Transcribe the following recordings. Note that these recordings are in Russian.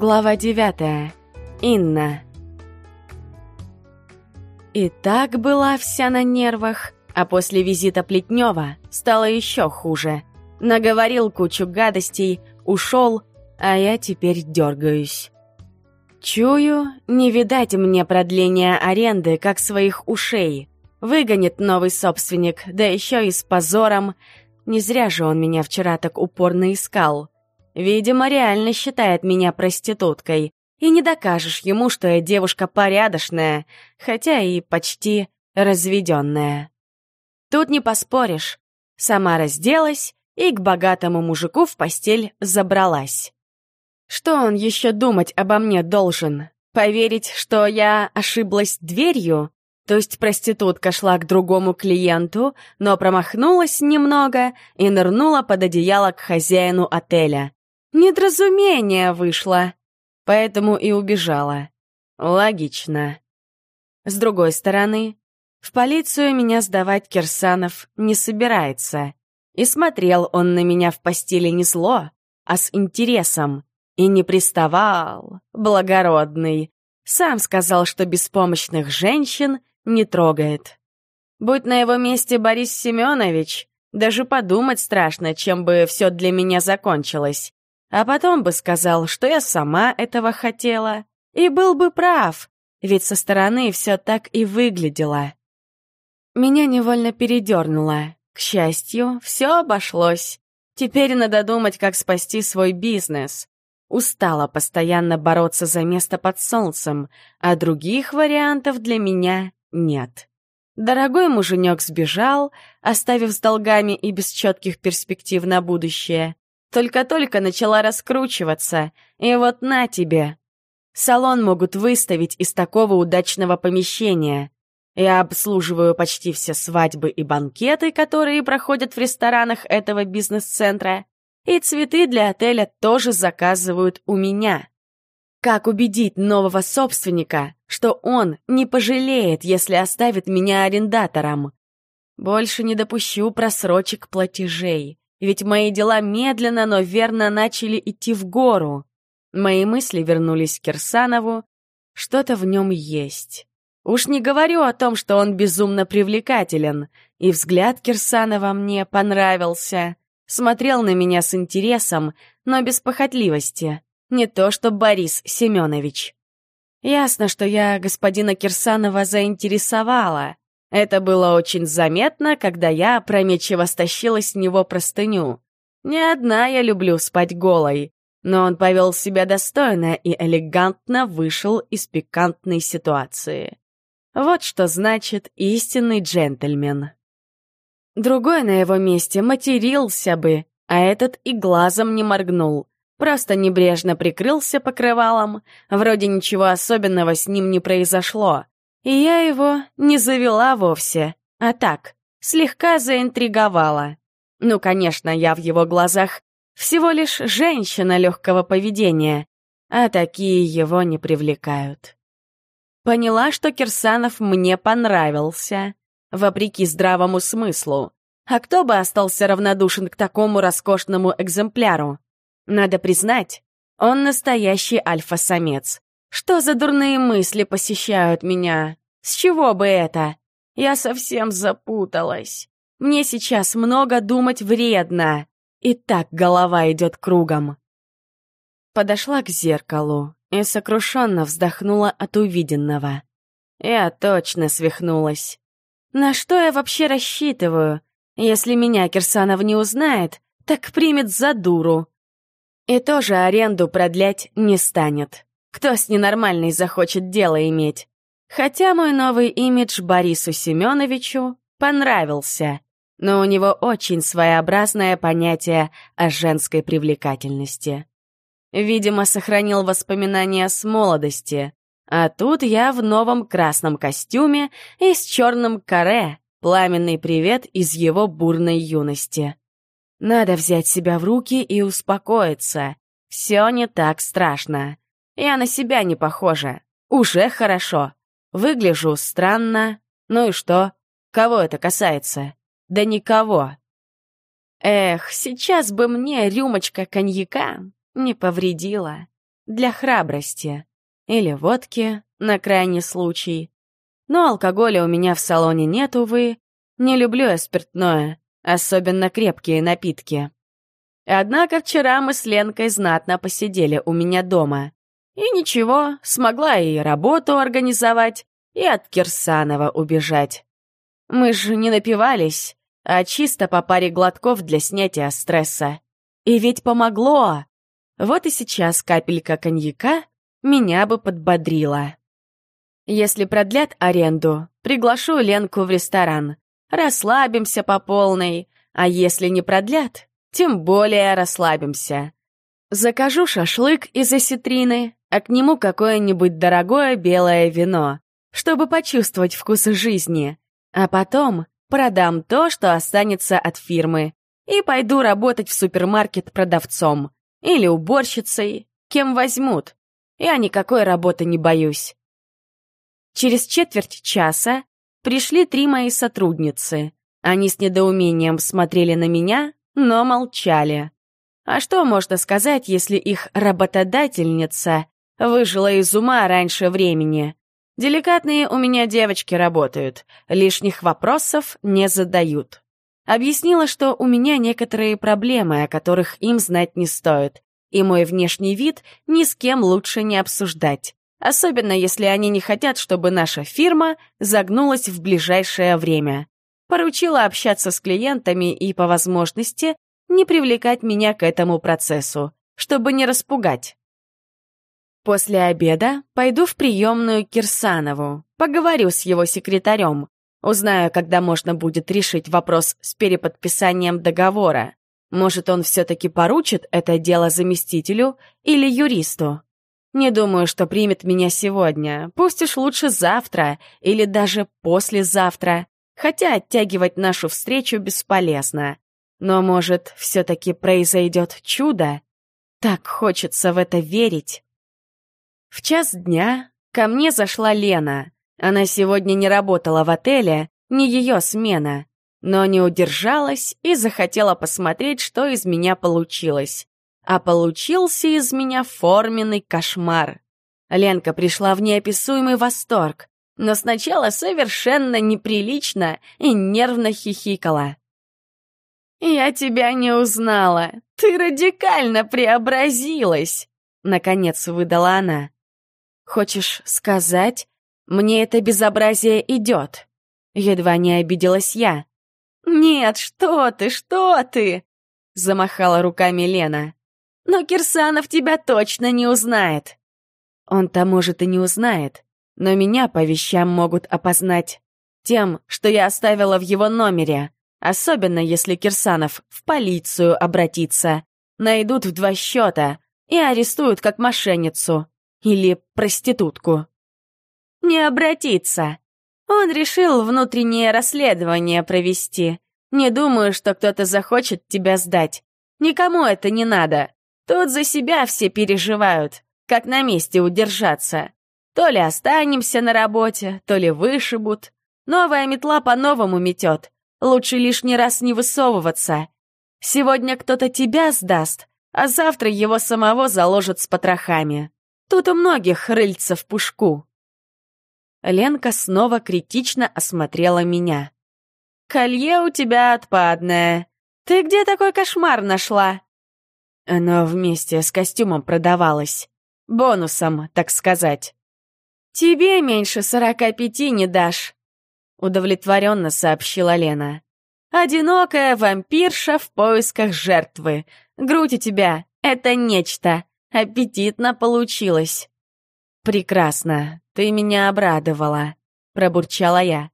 Глава девятая. Инна. И так была вся на нервах, а после визита Плетнева стало еще хуже. Наговорил кучу гадостей, ушел, а я теперь дергаюсь. Чую, не видать мне продления аренды, как своих ушей. Выгонит новый собственник, да еще и с позором. Не зря же он меня вчера так упорно искал. Видимо, реально считает меня проституткой. И не докажешь ему, что я девушка порядочная, хотя и почти разведенная. Тут не поспоришь. Сама разделась и к богатому мужику в постель забралась. Что он еще думать обо мне должен? Поверить, что я ошиблась дверью? То есть проститутка шла к другому клиенту, но промахнулась немного и нырнула под одеяло к хозяину отеля. Недоразумение вышло, поэтому и убежала. Логично. С другой стороны, в полицию меня сдавать Кирсанов не собирается. И смотрел он на меня в постели не зло, а с интересом. И не приставал, благородный. Сам сказал, что беспомощных женщин не трогает. Будь на его месте Борис Семенович, даже подумать страшно, чем бы все для меня закончилось. А потом бы сказал, что я сама этого хотела. И был бы прав, ведь со стороны все так и выглядело. Меня невольно передернуло. К счастью, все обошлось. Теперь надо думать, как спасти свой бизнес. Устала постоянно бороться за место под солнцем, а других вариантов для меня нет. Дорогой муженек сбежал, оставив с долгами и без четких перспектив на будущее. Только-только начала раскручиваться, и вот на тебе. Салон могут выставить из такого удачного помещения. Я обслуживаю почти все свадьбы и банкеты, которые проходят в ресторанах этого бизнес-центра, и цветы для отеля тоже заказывают у меня. Как убедить нового собственника, что он не пожалеет, если оставит меня арендатором? Больше не допущу просрочек платежей. Ведь мои дела медленно, но верно начали идти в гору. Мои мысли вернулись к Кирсанову. Что-то в нем есть. Уж не говорю о том, что он безумно привлекателен. И взгляд Кирсанова мне понравился. Смотрел на меня с интересом, но без похотливости. Не то что Борис Семенович. Ясно, что я господина Кирсанова заинтересовала. Это было очень заметно, когда я опрометчиво стащила с него простыню. Не одна я люблю спать голой, но он повел себя достойно и элегантно вышел из пикантной ситуации. Вот что значит истинный джентльмен. Другой на его месте матерился бы, а этот и глазом не моргнул. Просто небрежно прикрылся покрывалом, вроде ничего особенного с ним не произошло. И я его не завела вовсе, а так, слегка заинтриговала. Ну, конечно, я в его глазах всего лишь женщина легкого поведения, а такие его не привлекают. Поняла, что Кирсанов мне понравился, вопреки здравому смыслу. А кто бы остался равнодушен к такому роскошному экземпляру? Надо признать, он настоящий альфа-самец. Что за дурные мысли посещают меня? С чего бы это? Я совсем запуталась. Мне сейчас много думать вредно. И так голова идет кругом. Подошла к зеркалу и сокрушенно вздохнула от увиденного. Я точно свихнулась. На что я вообще рассчитываю? Если меня Кирсанов не узнает, так примет за дуру. И тоже аренду продлять не станет. Кто с ненормальной захочет дело иметь? Хотя мой новый имидж Борису Семеновичу понравился, но у него очень своеобразное понятие о женской привлекательности. Видимо, сохранил воспоминания с молодости, а тут я в новом красном костюме и с черным каре, пламенный привет из его бурной юности. Надо взять себя в руки и успокоиться. Все не так страшно. Я на себя не похожа. Уже хорошо. Выгляжу странно. Ну и что? Кого это касается? Да никого. Эх, сейчас бы мне рюмочка коньяка не повредила. для храбрости. Или водки, на крайний случай. Но алкоголя у меня в салоне нет, увы. Не люблю я спиртное, особенно крепкие напитки. Однако вчера мы с Ленкой знатно посидели у меня дома. И ничего, смогла и работу организовать, и от Кирсанова убежать. Мы же не напивались, а чисто по паре глотков для снятия стресса. И ведь помогло! Вот и сейчас капелька коньяка меня бы подбодрила. Если продлят аренду, приглашу Ленку в ресторан. Расслабимся по полной, а если не продлят, тем более расслабимся. Закажу шашлык из осетрины, а к нему какое-нибудь дорогое белое вино, чтобы почувствовать вкус жизни. А потом продам то, что останется от фирмы, и пойду работать в супермаркет продавцом или уборщицей, кем возьмут. Я никакой работы не боюсь. Через четверть часа пришли три мои сотрудницы. Они с недоумением смотрели на меня, но молчали. А что можно сказать, если их работодательница выжила из ума раньше времени? Деликатные у меня девочки работают, лишних вопросов не задают. Объяснила, что у меня некоторые проблемы, о которых им знать не стоит, и мой внешний вид ни с кем лучше не обсуждать. Особенно если они не хотят, чтобы наша фирма загнулась в ближайшее время. Поручила общаться с клиентами и, по возможности, не привлекать меня к этому процессу, чтобы не распугать. После обеда пойду в приемную Кирсанову, поговорю с его секретарем, узнаю, когда можно будет решить вопрос с переподписанием договора. Может, он все-таки поручит это дело заместителю или юристу. Не думаю, что примет меня сегодня. Пусть уж лучше завтра или даже послезавтра. Хотя оттягивать нашу встречу бесполезно. Но, может, все-таки произойдет чудо? Так хочется в это верить. В час дня ко мне зашла Лена. Она сегодня не работала в отеле, не ее смена, но не удержалась и захотела посмотреть, что из меня получилось а получился из меня форменный кошмар. Ленка пришла в неописуемый восторг, но сначала совершенно неприлично и нервно хихикала. «Я тебя не узнала. Ты радикально преобразилась!» Наконец выдала она. «Хочешь сказать, мне это безобразие идет?» Едва не обиделась я. «Нет, что ты, что ты!» Замахала руками Лена. Но Кирсанов тебя точно не узнает. Он-то, может, и не узнает, но меня по вещам могут опознать. Тем, что я оставила в его номере. Особенно, если Кирсанов в полицию обратится. Найдут в два счета и арестуют как мошенницу. Или проститутку. Не обратиться. Он решил внутреннее расследование провести. Не думаю, что кто-то захочет тебя сдать. Никому это не надо. Тут за себя все переживают, как на месте удержаться. То ли останемся на работе, то ли вышибут. Новая метла по-новому метет. Лучше лишний раз не высовываться. Сегодня кто-то тебя сдаст, а завтра его самого заложат с потрохами. Тут у многих рыльца в пушку. Ленка снова критично осмотрела меня. «Колье у тебя отпадное. Ты где такой кошмар нашла?» Оно вместе с костюмом продавалось. Бонусом, так сказать. «Тебе меньше сорока пяти не дашь», — удовлетворенно сообщила Лена. «Одинокая вампирша в поисках жертвы. Грудь у тебя — это нечто. Аппетитно получилось». «Прекрасно, ты меня обрадовала», — пробурчала я.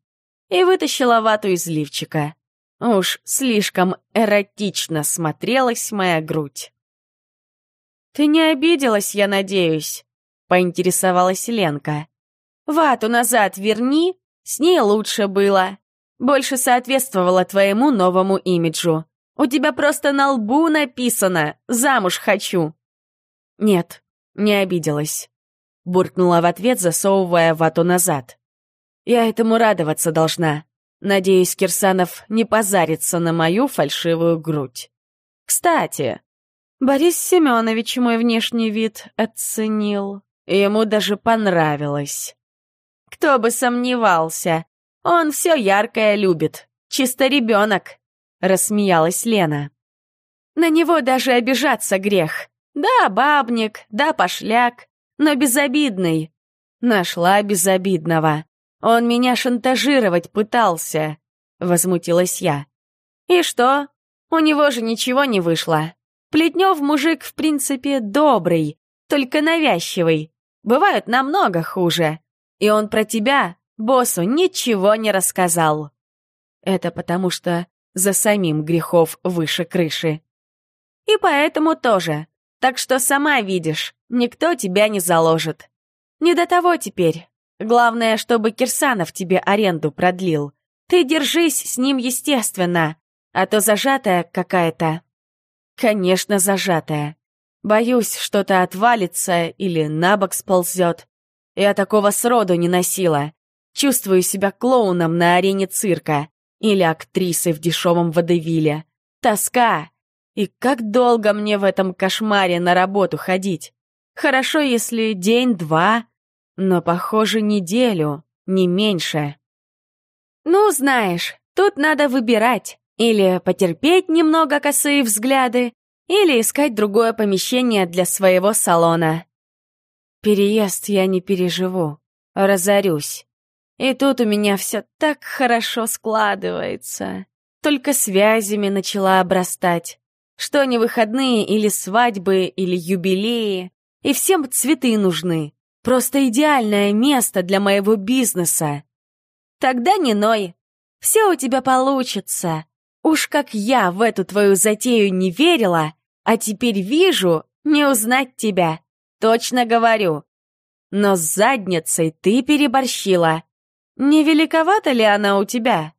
И вытащила вату из лифчика. Уж слишком эротично смотрелась моя грудь. «Ты не обиделась, я надеюсь?» — поинтересовалась Ленка. «Вату назад верни, с ней лучше было. Больше соответствовала твоему новому имиджу. У тебя просто на лбу написано «Замуж хочу». «Нет, не обиделась», — буркнула в ответ, засовывая вату назад. «Я этому радоваться должна. Надеюсь, Кирсанов не позарится на мою фальшивую грудь. Кстати, Борис Семенович мой внешний вид оценил. Ему даже понравилось. Кто бы сомневался. Он все яркое любит. Чисто ребенок, рассмеялась Лена. На него даже обижаться грех. Да, бабник, да, пошляк, но безобидный. Нашла безобидного. Он меня шантажировать пытался, возмутилась я. И что? У него же ничего не вышло. Плетнев мужик, в принципе, добрый, только навязчивый. Бывают намного хуже. И он про тебя, боссу, ничего не рассказал. Это потому что за самим грехов выше крыши. И поэтому тоже. Так что сама видишь, никто тебя не заложит. Не до того теперь. Главное, чтобы Кирсанов тебе аренду продлил. Ты держись с ним естественно, а то зажатая какая-то. Конечно, зажатая. Боюсь, что-то отвалится или на бок сползет. Я такого сроду не носила. Чувствую себя клоуном на арене цирка или актрисой в дешевом водевиле. Тоска. И как долго мне в этом кошмаре на работу ходить? Хорошо, если день-два, но, похоже, неделю, не меньше. Ну, знаешь, тут надо выбирать. Или потерпеть немного косые взгляды, или искать другое помещение для своего салона. Переезд я не переживу, разорюсь. И тут у меня все так хорошо складывается. Только связями начала обрастать. Что не выходные или свадьбы, или юбилеи. И всем цветы нужны. Просто идеальное место для моего бизнеса. Тогда не ной. Все у тебя получится. Уж как я в эту твою затею не верила, а теперь вижу, не узнать тебя. Точно говорю. Но с задницей ты переборщила. Не великовата ли она у тебя?